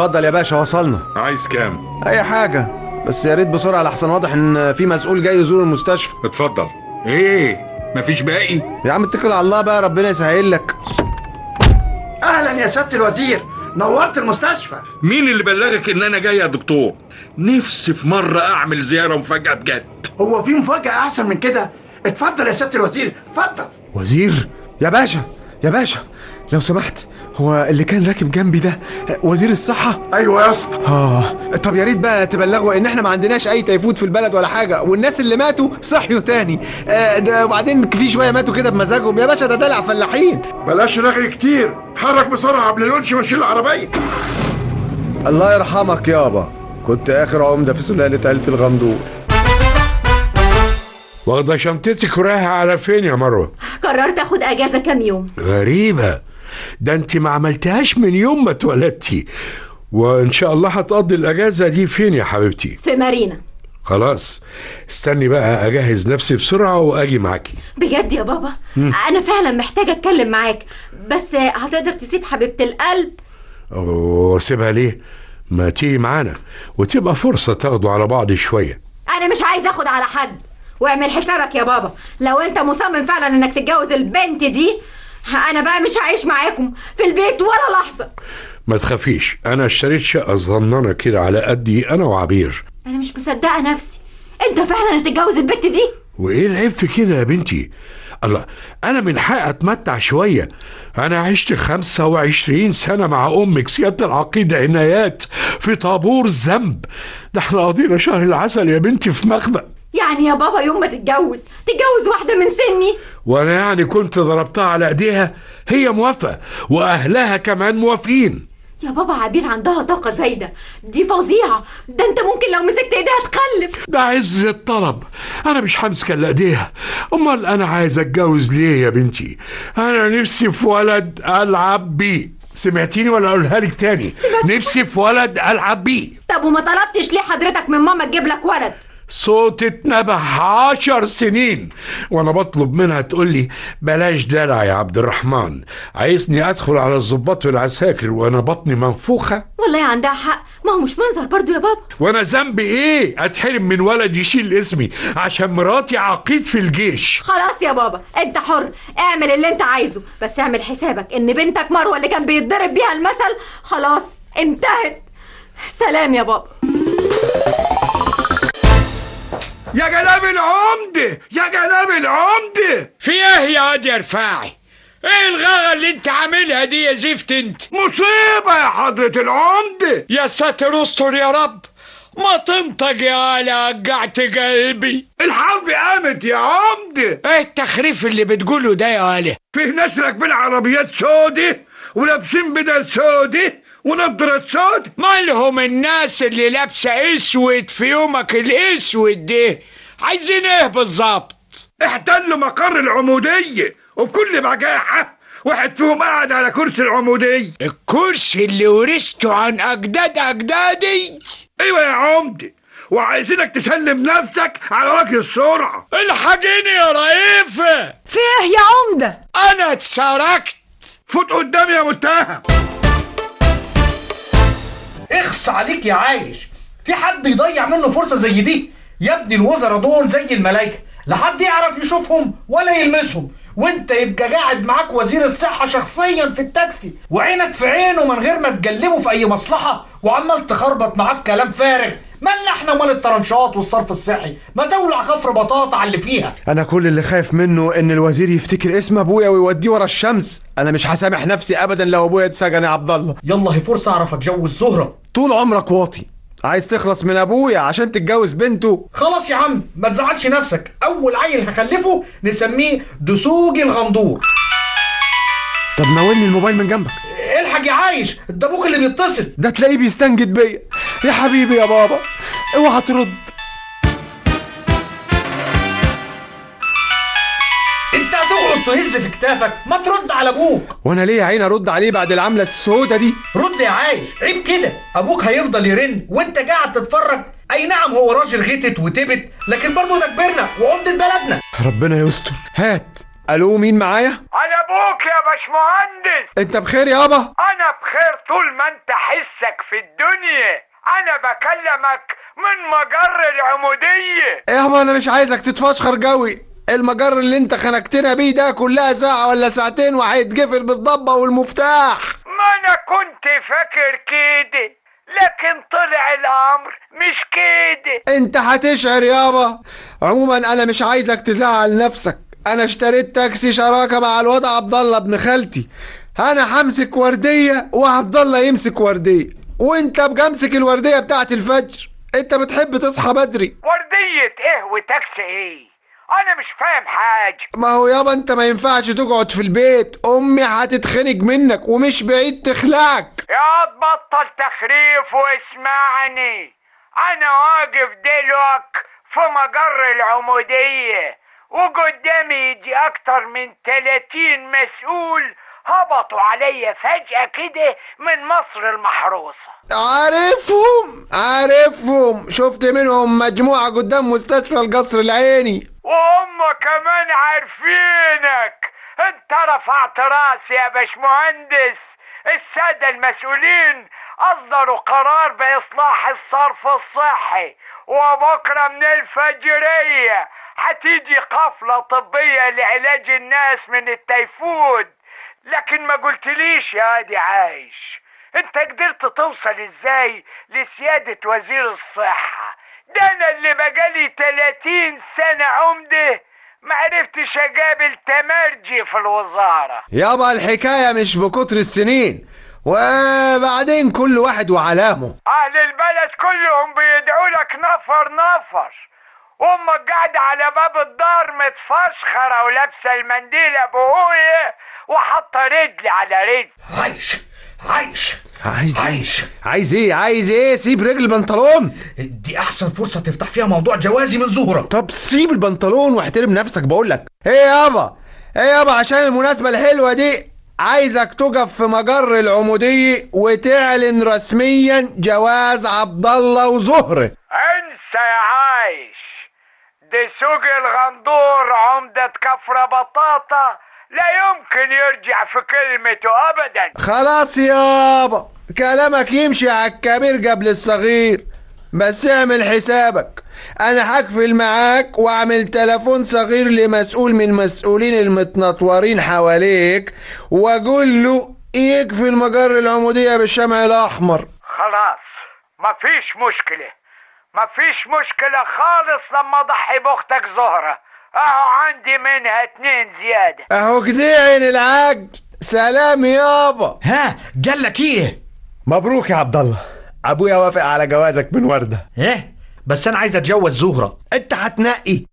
اتفضل يا باشا وصلنا. عايز كام؟ أي حاجة. بس يا ريت بسرعة لحسن واضح إن في مسؤول جاي يزور المستشفى. اتفضل. إيه؟ مفيش باقي؟ يا عم اتكل على الله بقى ربنا يسهل لك. أهلا يا سيادة الوزير. نورت المستشفى. مين اللي بلغك إن أنا جاي يا دكتور؟ نفسي في مرة أعمل زيارة مفاجأة بجد. هو في مفاجأة أحسن من كده؟ اتفضل يا سيادة الوزير اتفضل. وزير يا باشا يا باشا لو سمحت هو اللي كان راكب جنبي ده وزير الصحة؟ أيوه يا أسطى. آه طب يا ريت بقى تبلغوا إن إحنا ما عندناش أي تيفود في البلد ولا حاجة والناس اللي ماتوا صحيوا تاني. آه ده وبعدين في شوية ماتوا كده بمزاجهم. يا باشا ده دلع فلاحين. بلاش رغي كتير. اتحرك بسرعة قبل الونش ما يشيل العربية. الله يرحمك يابا كنت آخر عمدة في سلالة عيلة الغندور. واخدة شنطتك ورايحة على فين يا مروة؟ قررت أخد أجازة كام يوم. غريبة. ده انت ما عملتهاش من يوم ما اتولدتي. وإن شاء الله هتقضي الأجازة دي فين يا حبيبتي؟ في مارينا. خلاص. استني بقى أجهز نفسي بسرعة وأجي معاكي. بجد يا بابا؟ أنا فعلا محتاجة أتكلم معاك. بس هتقدر تسيب حبيبة القلب؟ واسيبها ليه؟ ما تيجي معانا. وتبقى فرصة تاخدوا على بعض شوية. أنا مش عايز أخد على حد. واعمل حسابك يا بابا. لو أنت مصمم فعلا إنك تتجوز البنت دي أنا بقى مش هعيش معاكم في البيت ولا لحظة. ما تخافيش أنا اشتريت شقة صغننة كده على قدي أنا وعبير. أنا مش مصدقة نفسي. أنت فعلا هتتجوز البنت دي؟ وإيه العيب في كده يا بنتي؟ الله أنا من حق أتمتع شوية. أنا عشت 25 سنة مع أمك سيادة العقيدة عنايات في طابور ذنب. ده إحنا قضينا شهر العسل يا بنتي في مخبأ يعني يا بابا يوم ما تتجوز؟ تتجوز واحدة من سني؟ وأنا يعني كنت ضربتها على أيديها هي موافقة وأهلها كمان موافقين. يا بابا عبير عندها طاقة زايدة. دي فظيعة. ده أنت ممكن لو مسكت إيديها تخلف. ده عز الطلب أنا مش همسك إلا إيديها. أمال أنا عايز أتجوز ليه يا بنتي؟ أنا نفسي في ولد ألعب بيه. سمعتيني ولا أقولها لك تاني؟ نفسي في ولد ألعب بيه. طب وما طلبتش ليه حضرتك من ماما تجيب لك ولد؟ صوت اتنبح عشر سنين. وأنا بطلب منها تقول لي بلاش دلع يا عبد الرحمن عايزني أدخل على الضباط والعساكر وأنا بطني منفوخة. والله عندها حق. ما هو مش منظر برضو يا بابا. وأنا ذنبي إيه؟ أتحرم من ولد يشيل اسمي عشان مراتي عقيد في الجيش. خلاص يا بابا أنت حر. اعمل اللي أنت عايزه بس اعمل حسابك إن بنتك مروة اللي كان بيتضرب بيها المثل خلاص انتهت. سلام يا بابا. يا جناب العمدة يا جناب العمدة في إيه يا واد يا رفاعي إيه الغاغة اللي أنت عاملها دي يا زفت أنت؟ مصيبة يا حضرة العمدة يا ساتر استر يا رب. ما تنطق يا ولا وجعت قلبي. الحرب قامت يا عمدة إيه التخريف اللي بتقوله ده يا ولا فيه ناس راكبين عربيات سودة ولابسين بدل سودة ونضرة سود مالهم الناس اللي لابسة أسود في يومك الأسود ده عايزين إيه بالظبط احتلوا مقر العمودية وبكل بجاحة واحد فيهم قاعد على كرسي العمودية. الكرسي اللي ورثته عن أجداد أجدادي. أيوه يا عمدة وعايزينك تسلم نفسك على وجه السرعة. الحقيني يا رئيفة. فيه يا عمدة؟ أنا اتسرقت. فوت قدامي يا متهم. اخص عليك يا عايش. في حد يضيع منه فرصة زي دي؟ يا ابني الوزراء دول زي الملايكة. لا حد يعرف يشوفهم ولا يلمسهم. وانت يبقى قاعد معاك وزير الصحة شخصيا في التاكسي. وعينك في عينه من غير ما تجلبه في أي مصلحة. وعمال تخربط معاه في كلام فارغ. مالنا إحنا مال الطرنشات والصرف الصحي؟ ما تولع كفر بطاطا على اللي فيها. أنا كل اللي خايف منه إن الوزير يفتكر اسم أبويا ويوديه ورا الشمس. أنا مش هسامح نفسي ابدا لو أبويا اتسجن يا عبد الله. يلا هي فرصة اعرف اتجوز زهرة. طول عمرك واطي. عايز تخلص من أبويا عشان تتجوز بنته. خلاص يا عم ما تزعلش نفسك. أول عيل هخلفه نسميه دسوجي الغندور. طب ناولني الموبايل من جنبك. الحق يا عايش. ده أبوك اللي بيتصل. ده تلاقيه بيستنجد بيا. يا حبيبي يا بابا اوعى ترد. انت هتقعد تهز في كتافك ما ترد على أبوك. وأنا ليه يا عيني أرد عليه بعد العملة السودة دي؟ رد يا عايش. عيب كده. أبوك هيفضل يرن وأنت قاعد تتفرج. أي نعم هو راجل غتت وتبت لكن برضه ده كبرنا وعمدة بلدنا. ربنا يستر. هات. ألو مين معايا؟ أبوك يا باشمهندس. أنت بخير يابا أنا بخير طول ما أنت حسك في الدنيا. أنا بكلمك من مجر العمودية. يابا أنا مش عايزك تتفشخر جوي المجر اللي أنت خنقتنا بيه ده كلها ساعة ولا ساعتين وهيتقفل بالضبة والمفتاح. ما أنا كنت فاكر كده لكن طلع الأمر مش كده. أنت هتشعر يابا عموما أنا مش عايزك تزعل نفسك. أنا اشتريت تاكسي شراكة مع الواد عبد الله ابن خالتي. أنا همسك وردية وعبد الله يمسك وردية. وأنت بقى امسك الوردية بتاعت الفجر. أنت بتحب تصحى بدري. وردية إيه وتاكسي إيه؟ أنا مش فاهم حاجة. ما هو يابا أنت ما ينفعش تقعد في البيت. أمي هتتخنق منك ومش بعيد تخلعك يا تبطل تخريف واسمعني. أنا واقف دلوك في مجر العمودية. وقدامي يجي أكتر من 30 مسؤول هبطوا عليا فجأة كده من مصر المحروسة. عارفهم؟ عارفهم. شفت منهم مجموعة قدام مستشفى القصر العيني. وهم كمان عارفينك. انت رفعت راسي يا باشمهندس. السادة المسؤولين أصدروا قرار بإصلاح الصرف الصحي. وبكرة من الفجرية هتيجي قفلة طبية لعلاج الناس من التيفود. لكن ما قلتليش يا هادي عايش أنت قدرت توصل إزاي لسيادة وزير الصحة؟ ده أنا اللي بقالي 30 سنة عمدة معرفتش أقابل تمرجي في الوزارة. يابا الحكاية مش بكتر السنين. وبعدين كل واحد وعلامه. أهل البلد كلهم بيدعوا لك نفر نفر. أمك قاعدة على باب الدار متفشخرة ولابسة المنديل ابويا وحاطة رجل على رجل عايش عايش عايز عايش. عايز إيه؟ عايز إيه؟ سيب رجل البنطلون. دي أحسن فرصة تفتح فيها موضوع جوازي من زهرة. طب سيب البنطلون واحترم نفسك بقولك إيه يابا إيه يابا عشان المناسبة الحلوة دي عايزك تقف في مجر العمودية وتعلن رسميا جواز عبد الله وزهرة. انسى يا عايش دي سوق الغندور عمدة كفر بطاطا لا يمكن يرجع في كلمته ابدا. خلاص يابا كلامك يمشي على الكبير قبل الصغير. بس اعمل حسابك. أنا هقفل معاك وأعمل تليفون صغير لمسؤول من المسؤولين المتنطورين حواليك وأقول له يقفل مجر العمودية بالشمع الأحمر. خلاص مفيش مشكلة. مفيش مشكلة خالص لما اضحي بأختك زهرة. أهو عندي منها اتنين زيادة. أهو كده عين العقد. سلام يابا ها قالك إيه؟ مبروك يا عبد الله أبويا وافق على جوازك من وردة. إيه؟ بس أنا عايز أتجوز زهرة. أنت هتنقي.